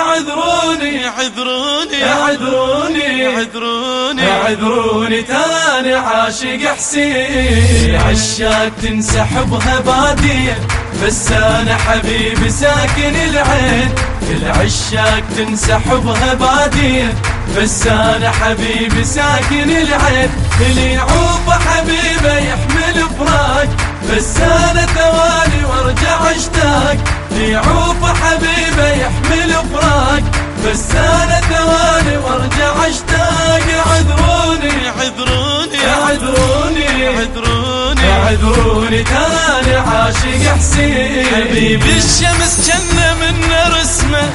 عذروني عذروني عذروني عذروني عذروني تاني عاشق حسين. عشاق تنسحبها بادية بس أنا حبيبي ساكن العين. العشاق تنسحبها بادية بس أنا حبيبي ساكن العين. اللي يعوف حبيبه يحمل فراق بس أنا توالي وأرجع أشتاق. يعوف حبيبه يحمل فراق. بس أنا توالي وارجع اشتاق. عذروني عذروني عذروني عذروني عذروني تاني عاشق حسين. حبيبي الشمس جنة من رسمه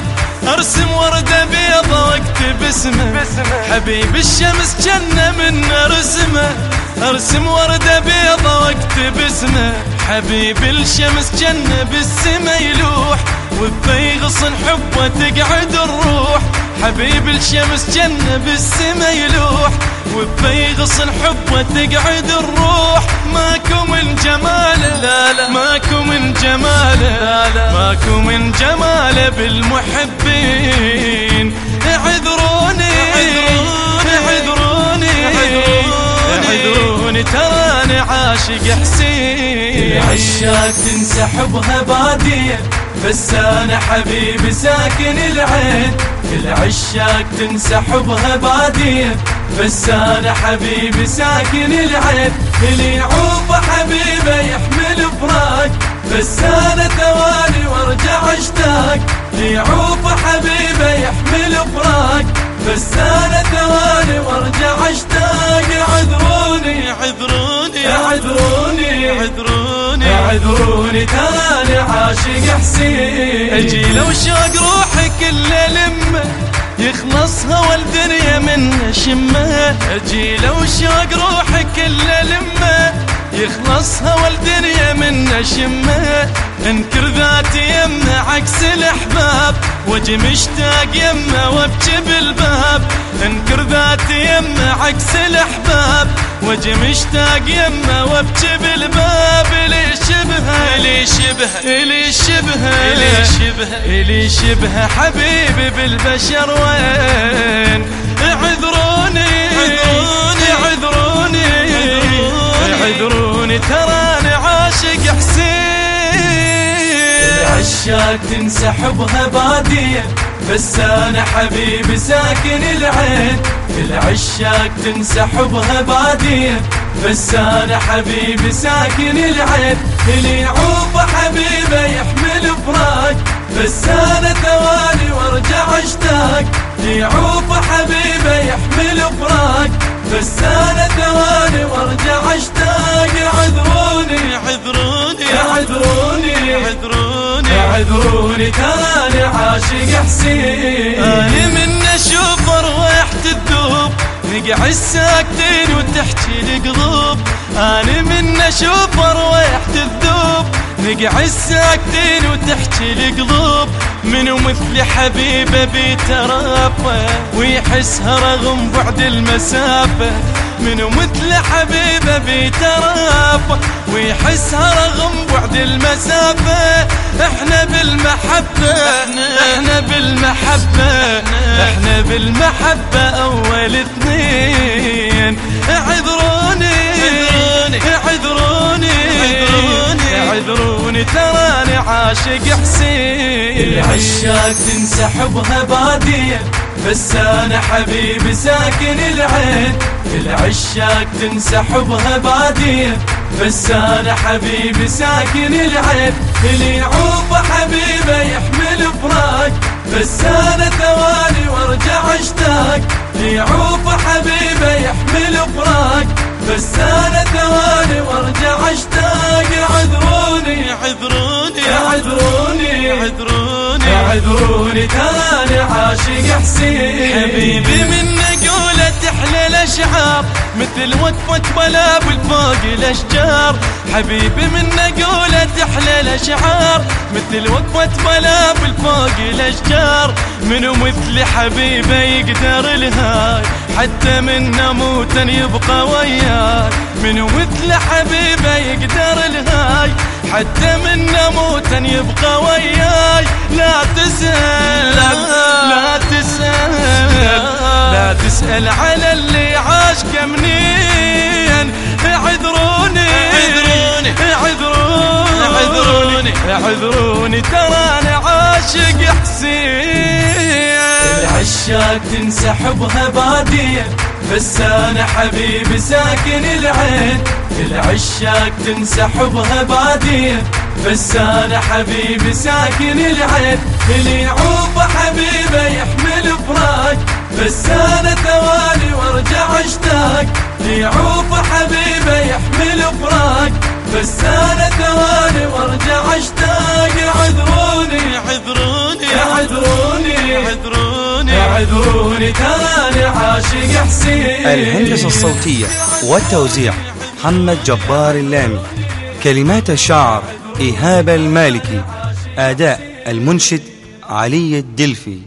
ارسم وردة بيضة واكتب اسمه. حبيبي الشمس جنة من رسمه أرسم وردة بيضة وأكتب اسمه. حبيبي الشمس جنة بالسما يلوح وفي غصن حبه تقعد الروح. حبيب الشمس جنة بالسما يلوح وفي غصن حبه تقعد الروح. ماكو من جماله لا لا. ماكو من جماله لا لا. ماكو من جماله بالمحبين. عاشق حسين. العشاق تنسحبها بادية بس أنا حبيبي ساكن العين. العشاق تنسحبها بادية بس أنا حبيبي ساكن العين. اللي يعوف حبيبه يحمل فراق بس أنا توالي وأرجع أشتاق. يعوف حبيبه يحمل فراق بس أنا توالي وأرجع أشتاق. عذروني عذروني عذروني تاني عاشق حسين. أجي لو شوق روحي كل لمه يخلصها والدنيا من شمة. أجي لو شوق روحي كل لمه يخلصها والدنيا من شمه أنكر ذاتي يمة عكس الأحباب واجي مشتاق يمة وابكي بالباب. أنكر ذاتي يمة عكس الأحباب واجي مشتاق يمة وابكي بالباب. لي شبهة لي شبهة لي شبهة لي شبهة لي شبهة حبيبي بالبشر. وين اعذروني اعذروني اعذروني. تراني عاشق حسين. العشاق تنسحبها بادية بس أنا حبيبي ساكن العين. العشاق تنسحبها بادية بس أنا حبيبي ساكن العين. اللي يعوف حبيبه يحمل فراق بس أنا توالي وأرجع أشتاق. يعوف حبيبه يحمل فراق بس أنا توالي وارجع اشتاق. عذروني عذروني عذروني عذروني عذروني. تاني عاشق حسين. أنا من أشوف أرواحة الذوب نقعد ساكتين وتحكي القلوب أنا من أرواحة الذوب نقعد ساكتين وتحكي القلوب منو مثل حبيبه بيترافه ويحسها رغم بعد المسافة منو مثل حبيبه بيترافه ويحسها رغم بعد المسافة إحنا بالمحبة إحنا بالمحبة إحنا بالمحبة أول اثنين اعذروني اعذروني اعذروني تراني عاشق حسين. العشاق تنسحبها بادية بس أنا حبيبي ساكن العين. العشاق تنسحبها بادية بس أنا حبيبي ساكن العين. إللي يعوف حبيبه يحمل فراق بس أنا توالي وأرجع أشتاق. يعوف حبيبه يحمل فراق بس أنا توالي وأرجع أشتاق. عذروني عذروني عذروني عذروني عذروني تاني عاشق حسين. حبيبي من نقولة تحلى الأشعار مثل وقفة بلابل فوق الأشجار. حبيبي من نقولة تحلى الأشعار مثل وقفة بلابل فوق الأشجار. منو مثل حبيبه يقدر الهاي حتى من نموت يبقى وياي. منو مثل حبيبه يقدر حتى من نموت يبقى وياي. لا تسأل اسأل على اللي عاش كمنين اعذروني اعذروني اعذروني. اعذروني أنا عاشق حسين. العشاق تنسحبها بادية بس أنا حبيبي ساكن العين. العشاق تنسحبها بادية بس أنا حبيبي ساكن العين. اللي يعوف حبيبه يحمل فراق بس أنا توالي وارجع اشتاق. اللي يعوف حبيبه يحمل فراق بس أنا توالي وارجع اشتاق. عذروني اعذروني اعذروني اعذروني اعذروني تراني عاشق حسين. الهندسة الصوتية والتوزيع. محمد جبار اللامي. كلمات الشاعر إيهاب المالكي. أداء المنشد علي الدلفي.